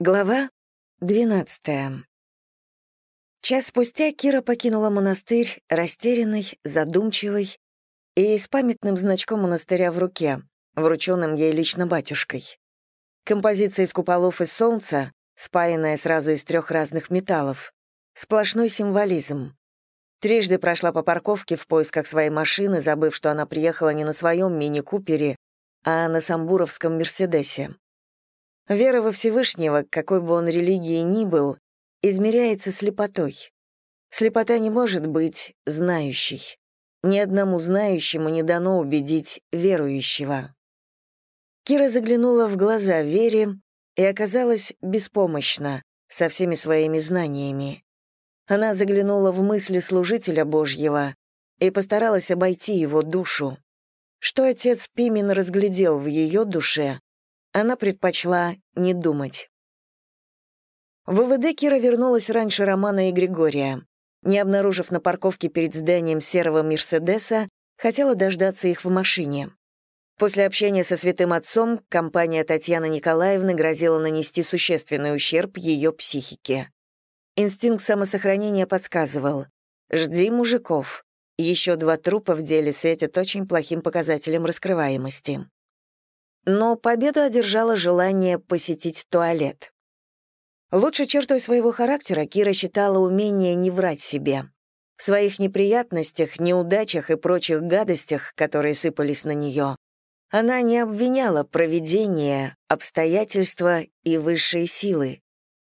Глава 12. Час спустя Кира покинула монастырь, растерянной, задумчивой и с памятным значком монастыря в руке, врученным ей лично батюшкой. Композиция из куполов и солнца, спаянная сразу из трех разных металлов. Сплошной символизм. Трижды прошла по парковке в поисках своей машины, забыв, что она приехала не на своем мини-купере, а на самбуровском «Мерседесе». Вера во Всевышнего, какой бы он религии ни был, измеряется слепотой. Слепота не может быть знающей. Ни одному знающему не дано убедить верующего. Кира заглянула в глаза Вере и оказалась беспомощна со всеми своими знаниями. Она заглянула в мысли служителя Божьего и постаралась обойти его душу. Что отец Пимен разглядел в ее душе, она предпочла не думать. ВВД Кира вернулась раньше Романа и Григория. Не обнаружив на парковке перед зданием серого «Мерседеса», хотела дождаться их в машине. После общения со святым отцом компания Татьяны Николаевны грозила нанести существенный ущерб ее психике. Инстинкт самосохранения подсказывал «Жди мужиков». Еще два трупа в деле светят очень плохим показателем раскрываемости. Но победу одержало желание посетить туалет. Лучшей чертой своего характера Кира считала умение не врать себе. В своих неприятностях, неудачах и прочих гадостях, которые сыпались на нее, она не обвиняла провидение, обстоятельства и высшие силы.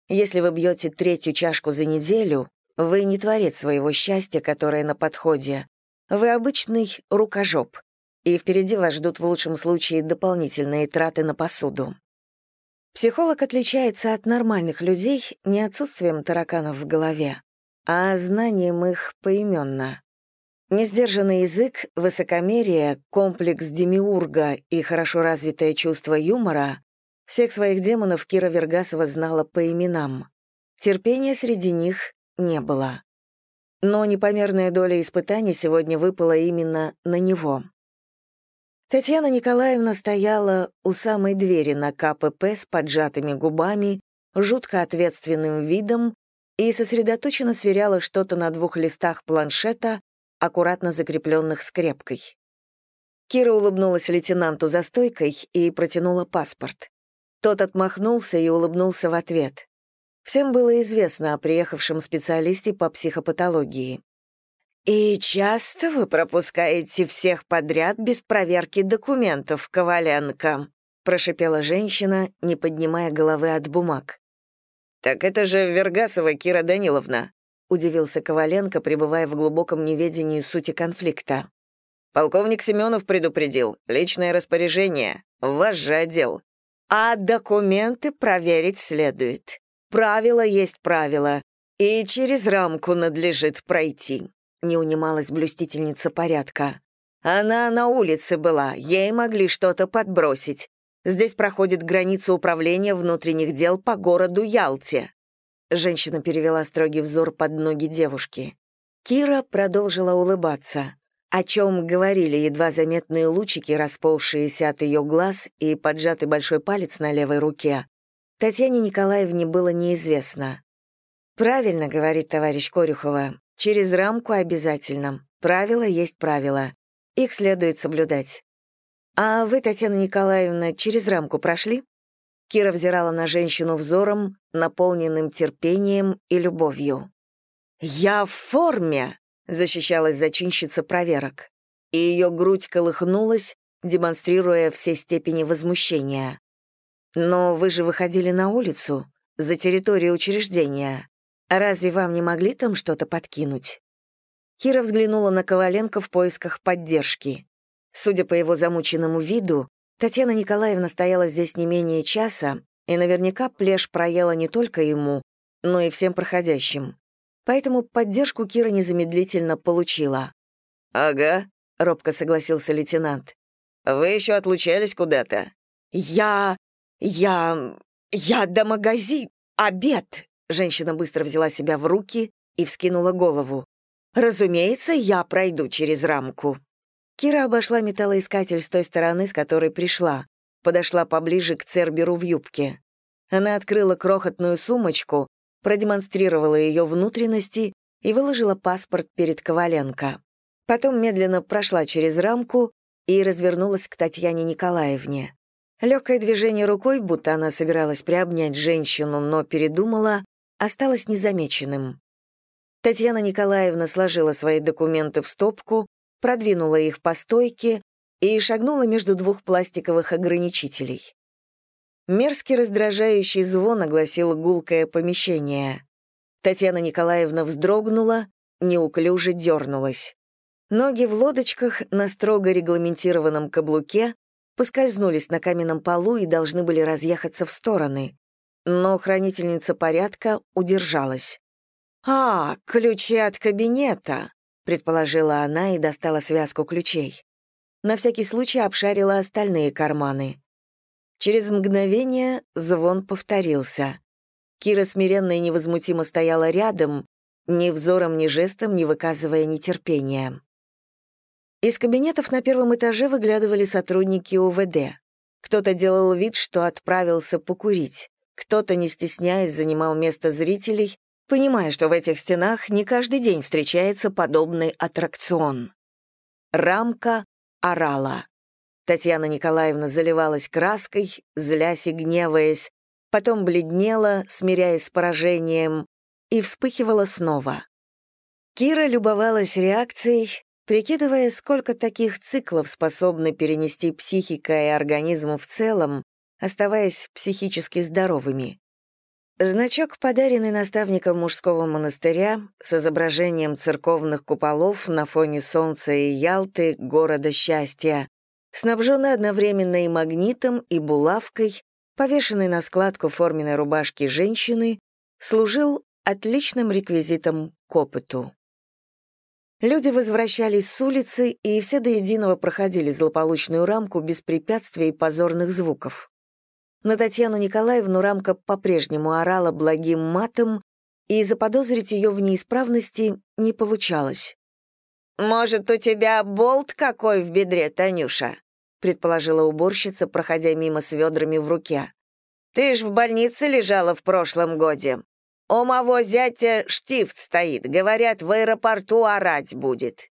Если вы бьете третью чашку за неделю, вы не творец своего счастья, которое на подходе. Вы обычный рукожоп, и впереди вас ждут в лучшем случае дополнительные траты на посуду. Психолог отличается от нормальных людей не отсутствием тараканов в голове, а знанием их поименно. Несдержанный язык, высокомерие, комплекс демиурга и хорошо развитое чувство юмора — всех своих демонов Кира Вергасова знала по именам. Терпения среди них не было. Но непомерная доля испытаний сегодня выпала именно на него. Татьяна Николаевна стояла у самой двери на КПП с поджатыми губами, жутко ответственным видом и сосредоточенно сверяла что-то на двух листах планшета, аккуратно закрепленных скрепкой. Кира улыбнулась лейтенанту за стойкой и протянула паспорт. Тот отмахнулся и улыбнулся в ответ. Всем было известно о приехавшем специалисте по психопатологии. «И часто вы пропускаете всех подряд без проверки документов, Коваленко?» — прошипела женщина, не поднимая головы от бумаг. «Так это же Вергасова Кира Даниловна», — удивился Коваленко, пребывая в глубоком неведении сути конфликта. «Полковник Семенов предупредил. Личное распоряжение. Ваш же отдел. А документы проверить следует. Правило есть правило. И через рамку надлежит пройти не унималась блюстительница порядка. «Она на улице была, ей могли что-то подбросить. Здесь проходит граница управления внутренних дел по городу Ялте». Женщина перевела строгий взор под ноги девушки. Кира продолжила улыбаться, о чем говорили едва заметные лучики, расползшиеся от ее глаз и поджатый большой палец на левой руке. Татьяне Николаевне было неизвестно. «Правильно, — говорит товарищ Корюхова, Через рамку обязательно. Правила есть правила. Их следует соблюдать. А вы, Татьяна Николаевна, через рамку прошли? Кира взирала на женщину взором, наполненным терпением и любовью. «Я в форме!» — защищалась зачинщица проверок. И ее грудь колыхнулась, демонстрируя все степени возмущения. «Но вы же выходили на улицу, за территорию учреждения. Разве вам не могли там что-то подкинуть?» Кира взглянула на Коваленко в поисках поддержки. Судя по его замученному виду, Татьяна Николаевна стояла здесь не менее часа, и наверняка плешь проела не только ему, но и всем проходящим. Поэтому поддержку Кира незамедлительно получила. «Ага», — робко согласился лейтенант. «Вы еще отлучались куда-то?» «Я... я... я до магазин... обед!» Женщина быстро взяла себя в руки и вскинула голову. «Разумеется, я пройду через рамку». Кира обошла металлоискатель с той стороны, с которой пришла, подошла поближе к Церберу в юбке. Она открыла крохотную сумочку, продемонстрировала ее внутренности и выложила паспорт перед Коваленко. Потом медленно прошла через рамку и развернулась к Татьяне Николаевне. Легкое движение рукой, будто она собиралась приобнять женщину, но передумала, осталось незамеченным. Татьяна Николаевна сложила свои документы в стопку, продвинула их по стойке и шагнула между двух пластиковых ограничителей. Мерзкий раздражающий звон огласил гулкое помещение. Татьяна Николаевна вздрогнула, неуклюже дернулась. Ноги в лодочках на строго регламентированном каблуке поскользнулись на каменном полу и должны были разъехаться в стороны. Но хранительница порядка удержалась. «А, ключи от кабинета», — предположила она и достала связку ключей. На всякий случай обшарила остальные карманы. Через мгновение звон повторился. Кира смиренно и невозмутимо стояла рядом, ни взором, ни жестом не выказывая нетерпения. Из кабинетов на первом этаже выглядывали сотрудники УВД. Кто-то делал вид, что отправился покурить, кто-то, не стесняясь, занимал место зрителей, понимая, что в этих стенах не каждый день встречается подобный аттракцион. Рамка орала. Татьяна Николаевна заливалась краской, злясь и гневаясь, потом бледнела, смиряясь с поражением, и вспыхивала снова. Кира любовалась реакцией, прикидывая, сколько таких циклов способны перенести психика и организм в целом, оставаясь психически здоровыми. Значок, подаренный наставником мужского монастыря с изображением церковных куполов на фоне солнца и Ялты, города счастья, снабженный одновременно и магнитом, и булавкой, повешенный на складку форменной рубашки женщины, служил отличным реквизитом к опыту. Люди возвращались с улицы, и все до единого проходили злополучную рамку без препятствий и позорных звуков. На Татьяну Николаевну рамка по-прежнему орала благим матом, и заподозрить ее в неисправности не получалось. «Может, у тебя болт какой в бедре, Танюша?» предположила уборщица, проходя мимо с ведрами в руке. «Ты ж в больнице лежала в прошлом годе. У моего зятя штифт стоит, говорят, в аэропорту орать будет».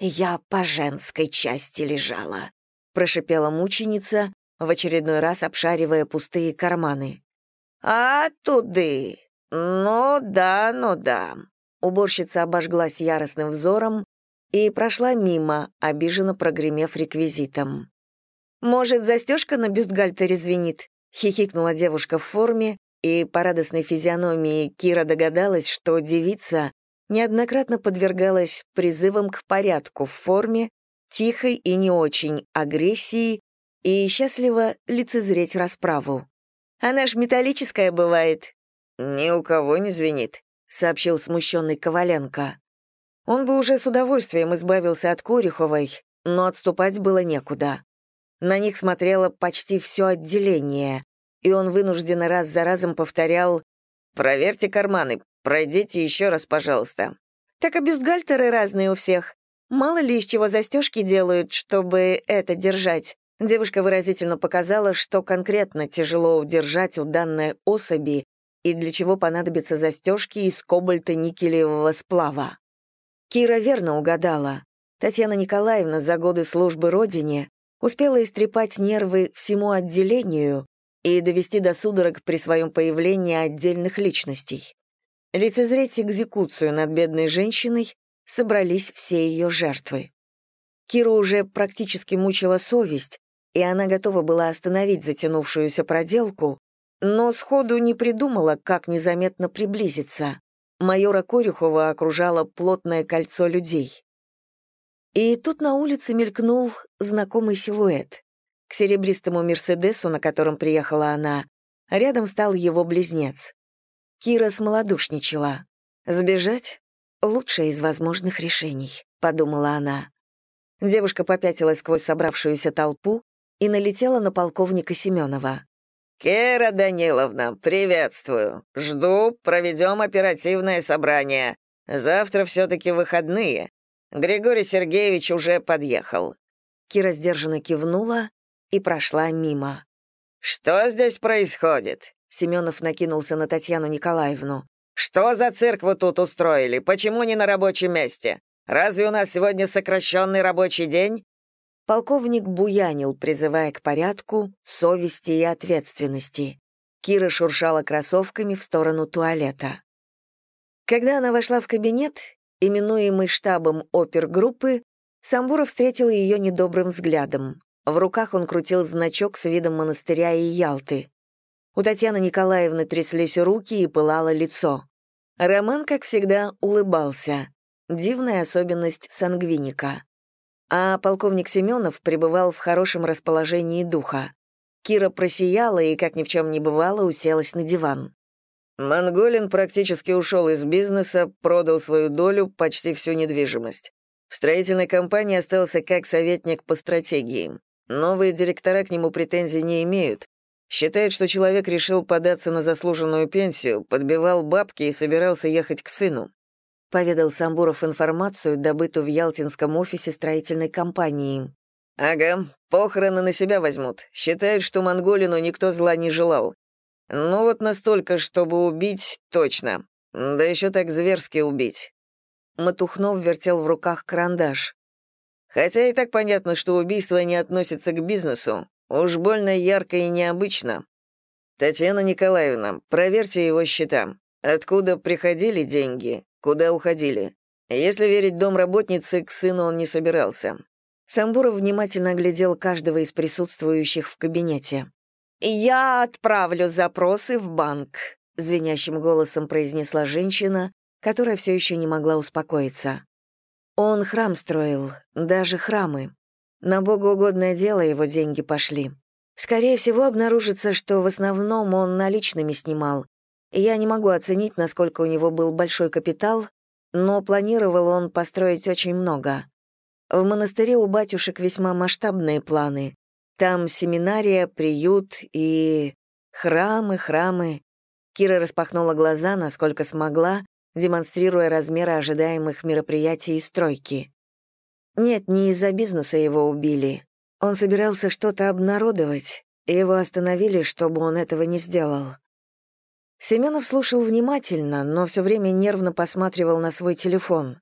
«Я по женской части лежала», — прошипела мученица, в очередной раз обшаривая пустые карманы. «А туды? Ну да, ну да». Уборщица обожглась яростным взором и прошла мимо, обиженно прогремев реквизитом. «Может, застежка на бюстгальтере звенит?» — хихикнула девушка в форме, и по радостной физиономии Кира догадалась, что девица неоднократно подвергалась призывам к порядку в форме, тихой и не очень агрессии и счастливо лицезреть расправу. «Она ж металлическая бывает». «Ни у кого не звенит», — сообщил смущенный Коваленко. Он бы уже с удовольствием избавился от Корюховой, но отступать было некуда. На них смотрело почти все отделение, и он вынужденно раз за разом повторял «Проверьте карманы, пройдите еще раз, пожалуйста». «Так а бюстгальтеры разные у всех. Мало ли из чего застежки делают, чтобы это держать. Девушка выразительно показала, что конкретно тяжело удержать у данной особи и для чего понадобятся застежки из кобальта-никелевого сплава. Кира верно угадала. Татьяна Николаевна за годы службы Родине успела истрепать нервы всему отделению и довести до судорог при своем появлении отдельных личностей. Лицезреть экзекуцию над бедной женщиной собрались все ее жертвы. Киру уже практически мучила совесть, и она готова была остановить затянувшуюся проделку, но сходу не придумала, как незаметно приблизиться. Майора Корюхова окружало плотное кольцо людей. И тут на улице мелькнул знакомый силуэт. К серебристому «Мерседесу», на котором приехала она, рядом стал его близнец. Кира смолодушничала. «Сбежать — лучшее из возможных решений», — подумала она. Девушка попятилась сквозь собравшуюся толпу, и налетела на полковника Семенова. «Кира Даниловна, приветствую. Жду, проведем оперативное собрание. Завтра все-таки выходные. Григорий Сергеевич уже подъехал». Кира сдержанно кивнула и прошла мимо. «Что здесь происходит?» Семенов накинулся на Татьяну Николаевну. «Что за цирк вы тут устроили? Почему не на рабочем месте? Разве у нас сегодня сокращенный рабочий день?» Полковник буянил, призывая к порядку, совести и ответственности. Кира шуршала кроссовками в сторону туалета. Когда она вошла в кабинет, именуемый штабом опергруппы, Самбуров встретил ее недобрым взглядом. В руках он крутил значок с видом монастыря и Ялты. У Татьяны Николаевны тряслись руки и пылало лицо. Роман, как всегда, улыбался. Дивная особенность сангвиника а полковник Семенов пребывал в хорошем расположении духа. Кира просияла и, как ни в чем не бывало, уселась на диван. Монголин практически ушел из бизнеса, продал свою долю, почти всю недвижимость. В строительной компании остался как советник по стратегии. Новые директора к нему претензий не имеют. Считает, что человек решил податься на заслуженную пенсию, подбивал бабки и собирался ехать к сыну поведал Самбуров информацию, добытую в Ялтинском офисе строительной компании. «Ага, похороны на себя возьмут. Считают, что Монголину никто зла не желал. Ну вот настолько, чтобы убить, точно. Да еще так зверски убить». Матухнов вертел в руках карандаш. «Хотя и так понятно, что убийство не относится к бизнесу. Уж больно ярко и необычно. Татьяна Николаевна, проверьте его счета. Откуда приходили деньги, Куда уходили? Если верить домработнице, к сыну он не собирался. Самбуров внимательно оглядел каждого из присутствующих в кабинете. «Я отправлю запросы в банк», — звенящим голосом произнесла женщина, которая все еще не могла успокоиться. Он храм строил, даже храмы. На богоугодное дело его деньги пошли. Скорее всего, обнаружится, что в основном он наличными снимал, я не могу оценить, насколько у него был большой капитал, но планировал он построить очень много. В монастыре у батюшек весьма масштабные планы. Там семинария, приют и... храмы, храмы. Кира распахнула глаза, насколько смогла, демонстрируя размеры ожидаемых мероприятий и стройки. Нет, не из-за бизнеса его убили. Он собирался что-то обнародовать, и его остановили, чтобы он этого не сделал. Семенов слушал внимательно, но все время нервно посматривал на свой телефон.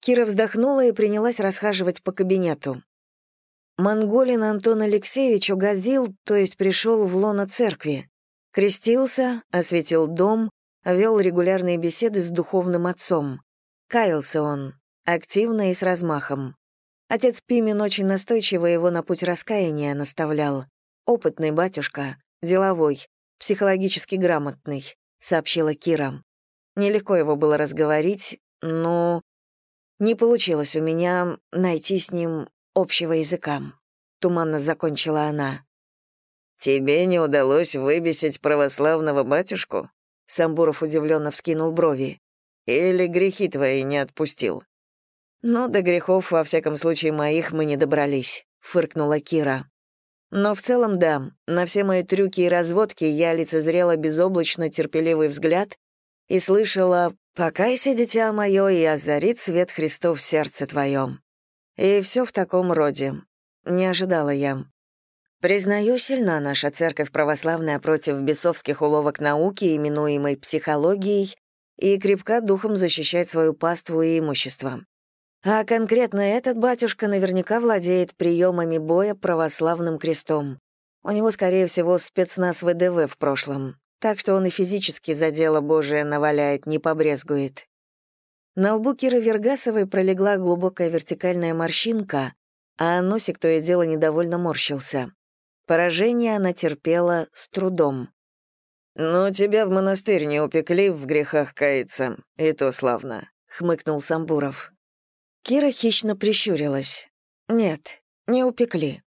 Кира вздохнула и принялась расхаживать по кабинету. Монголин Антон Алексеевич угодил, то есть пришел в лоно церкви. Крестился, осветил дом, вел регулярные беседы с духовным отцом. Каялся он, активно и с размахом. Отец Пимен очень настойчиво его на путь раскаяния наставлял. Опытный батюшка, деловой, психологически грамотный», — сообщила Кира. Нелегко его было разговорить, но не получилось у меня найти с ним общего языка. Туманно закончила она. «Тебе не удалось выбесить православного батюшку?» Самбуров удивленно вскинул брови. «Или грехи твои не отпустил?» «Ну, до грехов, во всяком случае, моих мы не добрались», — фыркнула Кира. Но в целом да, на все мои трюки и разводки я лицезрела безоблачно терпеливый взгляд и слышала «Покайся, дитя мое, и озарит свет Христов в сердце твоем». И все в таком роде. Не ожидала я. Признаю, сильна наша церковь православная против бесовских уловок науки, именуемой психологией, и крепка духом защищать свою паству и имущество. А конкретно этот батюшка наверняка владеет приемами боя православным крестом. У него, скорее всего, спецназ ВДВ в прошлом, так что он и физически за дело Божие наваляет, не побрезгует. На лбу Киры Вергасовой пролегла глубокая вертикальная морщинка, а носик то и дело недовольно морщился. Поражение она терпела с трудом. «Ну, тебя в монастырь не упекли в грехах каяться, и то славно», — хмыкнул Самбуров. Кира хищно прищурилась. «Нет, не упекли.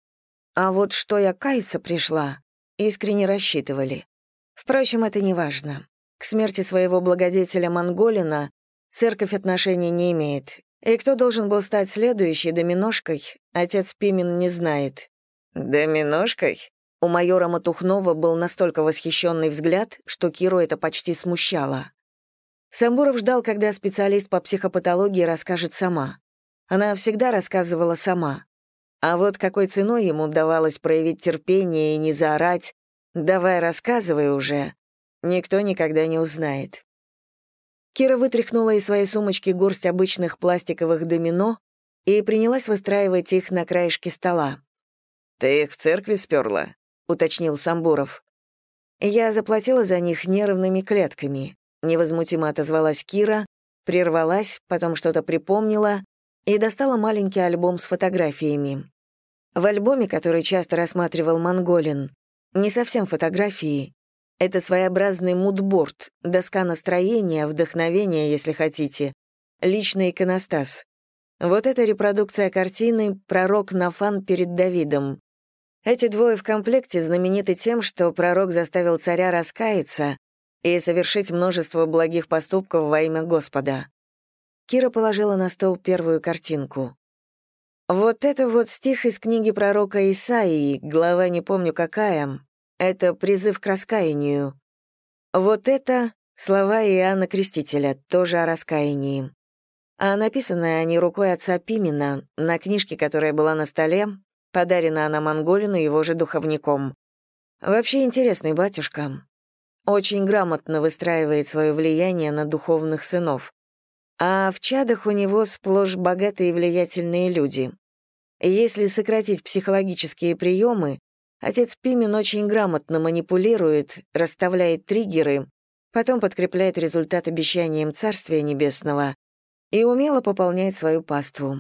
А вот что я каяться пришла, искренне рассчитывали. Впрочем, это не важно. К смерти своего благодетеля Монголина церковь отношения не имеет. И кто должен был стать следующей доминошкой, отец Пимен не знает. «Доминошкой?» У майора Матухнова был настолько восхищенный взгляд, что Киру это почти смущало. Самбуров ждал, когда специалист по психопатологии расскажет сама. Она всегда рассказывала сама. А вот какой ценой ему удавалось проявить терпение и не заорать «давай рассказывай уже», Никто никогда не узнает. Кира вытряхнула из своей сумочки горсть обычных пластиковых домино и принялась выстраивать их на краешке стола. «Ты их в церкви сперла?» — уточнил Самбуров. «Я заплатила за них нервными клетками», — невозмутимо отозвалась Кира, прервалась, потом что-то припомнила и достала маленький альбом с фотографиями. В альбоме, который часто рассматривал Монголин, не совсем фотографии. Это своеобразный мудборд, доска настроения, вдохновения, если хотите, личный иконостас. Вот эта репродукция картины «Пророк Нафан перед Давидом». Эти двое в комплекте знамениты тем, что пророк заставил царя раскаяться и совершить множество благих поступков во имя Господа. Кира положила на стол первую картинку. Вот это вот стих из книги пророка Исаии, глава не помню какая, это призыв к раскаянию. Вот это слова Иоанна Крестителя, тоже о раскаянии а написанные они рукой отца Пимена на книжке, которая была на столе, подарена она Монголину его же духовником. Вообще интересный батюшка. Очень грамотно выстраивает свое влияние на духовных сынов. А в чадах у него сплошь богатые и влиятельные люди. Если сократить психологические приемы, отец Пимен очень грамотно манипулирует, расставляет триггеры, потом подкрепляет результат обещанием Царствия Небесного и умело пополняет свою паству.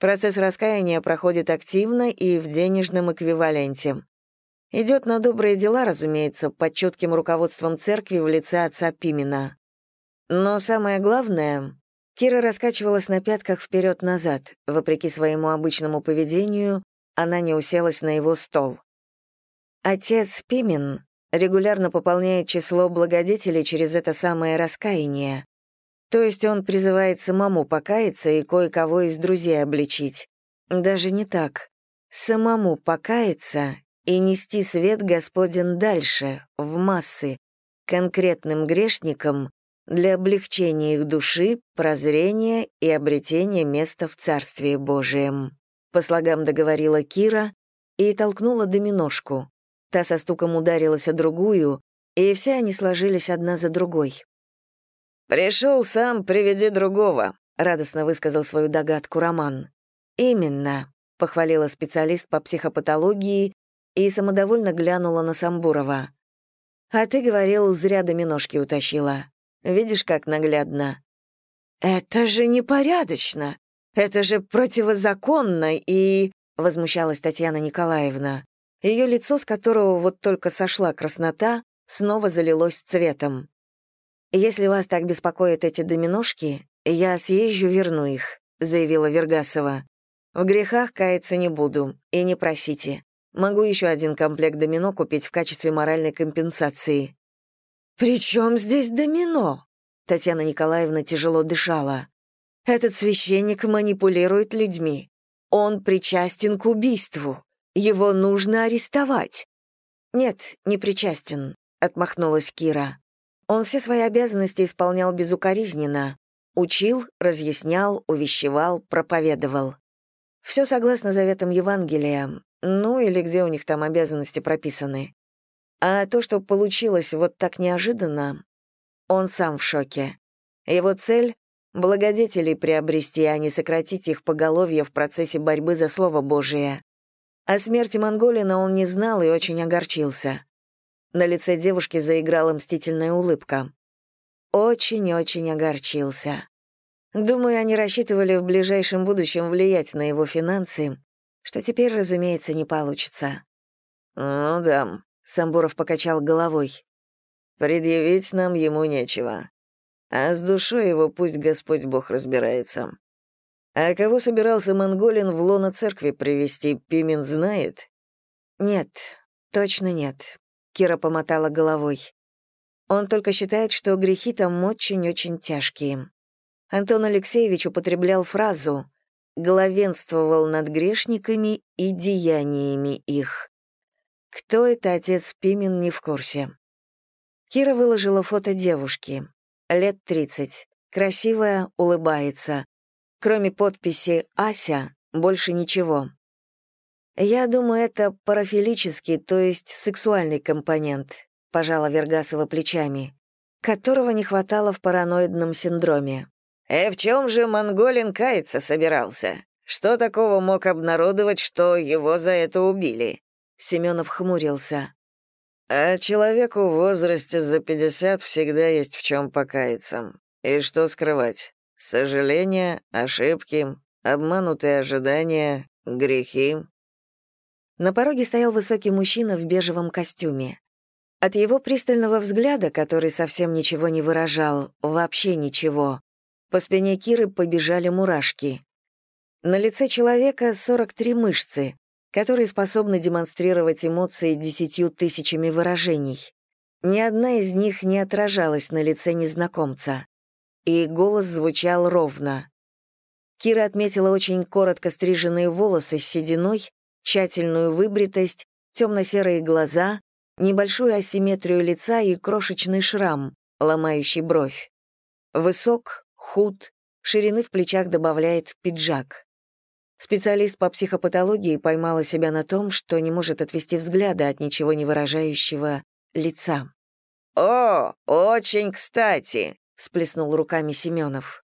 Процесс раскаяния проходит активно и в денежном эквиваленте. Идет на добрые дела, разумеется, под четким руководством церкви в лице отца Пимена. Но самое главное, Кира раскачивалась на пятках вперед-назад. Вопреки своему обычному поведению, она не уселась на его стол. Отец Пимен регулярно пополняет число благодетелей через это самое раскаяние. То есть он призывает самому покаяться и кое-кого из друзей обличить. Даже не так. Самому покаяться и нести свет Господен дальше, в массы, конкретным грешникам, для облегчения их души, прозрения и обретения места в Царстве Божием. По слогам договорила Кира и толкнула доминошку. Та со стуком ударилась о другую, и все они сложились одна за другой. «Пришел сам, приведи другого», — радостно высказал свою догадку Роман. «Именно», — похвалила специалист по психопатологии и самодовольно глянула на Самбурова. «А ты говорил, зря доминошки утащила. Видишь, как наглядно». «Это же непорядочно! Это же противозаконно и...» — возмущалась Татьяна Николаевна. Ее лицо, с которого вот только сошла краснота, снова залилось цветом. «Если вас так беспокоят эти доминошки, я съезжу, верну их», — заявила Вергасова. «В грехах каяться не буду, и не просите. Могу еще один комплект домино купить в качестве моральной компенсации». «При чем здесь домино?» Татьяна Николаевна тяжело дышала. «Этот священник манипулирует людьми. Он причастен к убийству. Его нужно арестовать». «Нет, не причастен», — отмахнулась Кира. Он все свои обязанности исполнял безукоризненно. Учил, разъяснял, увещевал, проповедовал. Все согласно заветам Евангелия, ну или где у них там обязанности прописаны. А то, что получилось вот так неожиданно, он сам в шоке. Его цель — благодетелей приобрести, а не сократить их поголовье в процессе борьбы за Слово Божие. О смерти Монголина он не знал и очень огорчился. На лице девушки заиграла мстительная улыбка. Очень-очень огорчился. Думаю, они рассчитывали в ближайшем будущем влиять на его финансы, что теперь, разумеется, не получится. «Ну да», — Самбуров покачал головой. «Предъявить нам ему нечего. А с душой его пусть Господь Бог разбирается. А кого собирался Монголин в лоно церкви привести, Пимен знает?» «Нет, точно нет. Кира помотала головой. Он только считает, что грехи там очень-очень тяжкие. Антон Алексеевич употреблял фразу «главенствовал над грешниками и деяниями их». Кто это отец Пимен, не в курсе. Кира выложила фото девушки. Лет 30. Красивая, улыбается. Кроме подписи «Ася» больше ничего. Я думаю, это парафилический, то есть сексуальный компонент. — пожала Вергасова плечами, которого не хватало в параноидном синдроме. «Э, в чем же Монголин каяться собирался? Что такого мог обнародовать, что его за это убили?» Семенов хмурился. «А человеку в возрасте за пятьдесят всегда есть в чем покаяться. И что скрывать? Сожаления, ошибки, обманутые ожидания, грехи». На пороге стоял высокий мужчина в бежевом костюме. От его пристального взгляда, который совсем ничего не выражал, вообще ничего, по спине Киры побежали мурашки. На лице человека 43 мышцы, которые способны демонстрировать эмоции десятью тысячами выражений. Ни одна из них не отражалась на лице незнакомца. И голос звучал ровно. Кира отметила очень коротко стриженные волосы с сединой, тщательную выбритость, темно-серые глаза, небольшую асимметрию лица и крошечный шрам, ломающий бровь. Высок, худ, ширины в плечах добавляет пиджак. Специалист по психопатологии поймала себя на том, что не может отвести взгляда от ничего не выражающего лица. «О, очень кстати!» — сплеснул руками Семенов.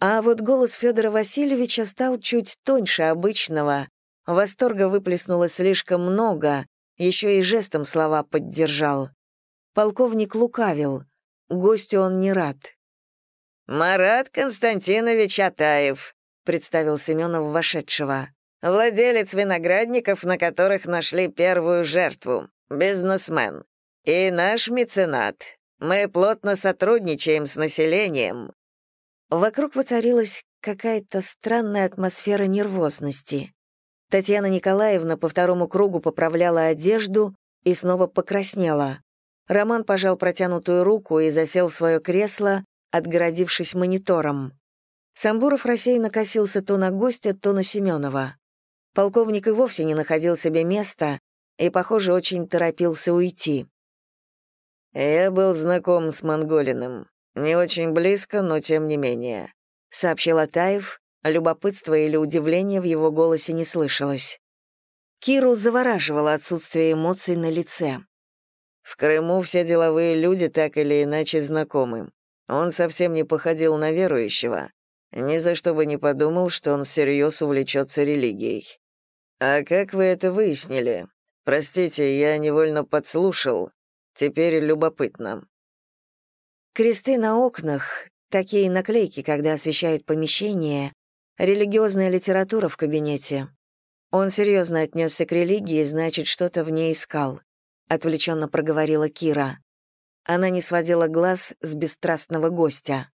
А вот голос Федора Васильевича стал чуть тоньше обычного. Восторга выплеснуло слишком много, еще и жестом слова поддержал. Полковник лукавил. Гостю он не рад. «Марат Константинович Атаев», — представил Семенов вошедшего. «Владелец виноградников, на которых нашли первую жертву. Бизнесмен. И наш меценат. Мы плотно сотрудничаем с населением». Вокруг воцарилась какая-то странная атмосфера нервозности. Татьяна Николаевна по второму кругу поправляла одежду и снова покраснела. Роман пожал протянутую руку и засел в свое кресло, отгородившись монитором. Самбуров рассеянно косился то на гостя, то на Семенова. Полковник и вовсе не находил себе места и, похоже, очень торопился уйти. «Я был знаком с Монголиным. Не очень близко, но тем не менее», — сообщил Атаев, любопытство или удивление в его голосе не слышалось. Киру завораживало отсутствие эмоций на лице. «В Крыму все деловые люди так или иначе знакомы. Он совсем не походил на верующего. Ни за что бы не подумал, что он всерьез увлечется религией. А как вы это выяснили? Простите, я невольно подслушал. Теперь любопытно. Кресты на окнах, такие наклейки, когда освещают помещение, религиозная литература в кабинете. Он серьезно отнесся к религии, значит, что-то в ней искал, отвлеченно проговорила Кира. Она не сводила глаз с бесстрастного гостя.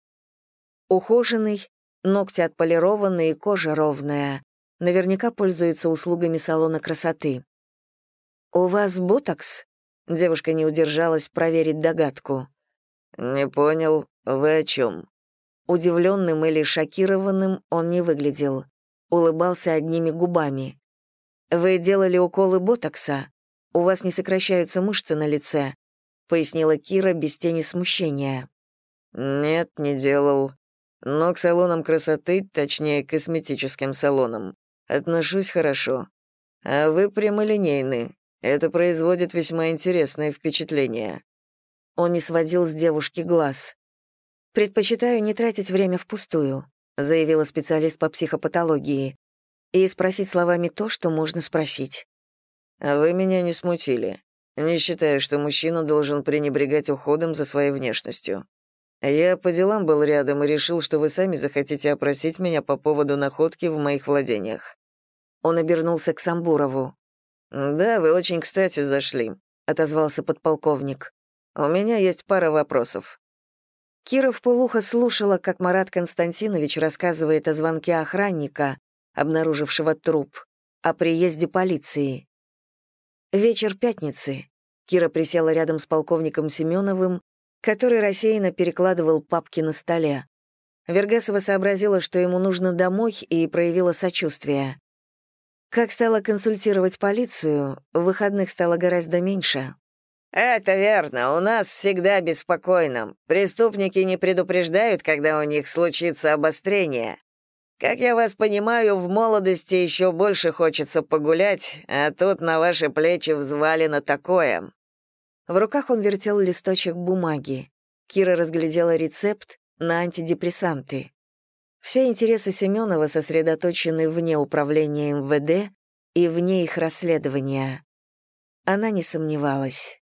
Ухоженный, ногти отполированные кожа ровная. Наверняка пользуется услугами салона красоты. «У вас ботокс?» Девушка не удержалась проверить догадку. «Не понял, вы о чем?» Удивленным или шокированным он не выглядел. Улыбался одними губами. «Вы делали уколы ботокса? У вас не сокращаются мышцы на лице. — пояснила Кира без тени смущения. «Нет, не делал. Но к салонам красоты, точнее, к косметическим салонам, отношусь хорошо. А вы прямолинейны. Это производит весьма интересное впечатление». Он не сводил с девушки глаз. «Предпочитаю не тратить время впустую», — заявила специалист по психопатологии, «и спросить словами то, что можно спросить». «А вы меня не смутили. Не считаю, что мужчина должен пренебрегать уходом за своей внешностью. Я по делам был рядом и решил, что вы сами захотите опросить меня по поводу находки в моих владениях». Он обернулся к Самбурову. «Да, вы очень кстати зашли», — отозвался подполковник. «У меня есть пара вопросов». Кира вполуха слушала, как Марат Константинович рассказывает о звонке охранника, обнаружившего труп, о приезде полиции. Вечер пятницы. Кира присела рядом с полковником Семеновым, который рассеянно перекладывал папки на столе. Вергасова сообразила, что ему нужно домой, и проявила сочувствие. Как стала консультировать полицию, выходных стало гораздо меньше. «Это верно, у нас всегда беспокойно. Преступники не предупреждают, когда у них случится обострение. Как я вас понимаю, в молодости еще больше хочется погулять, а тут на ваши плечи взвалено такое. В руках он вертел листочек бумаги. Кира разглядела рецепт на антидепрессанты. Все интересы Семенова сосредоточены вне управления МВД и вне их расследования. Она не сомневалась.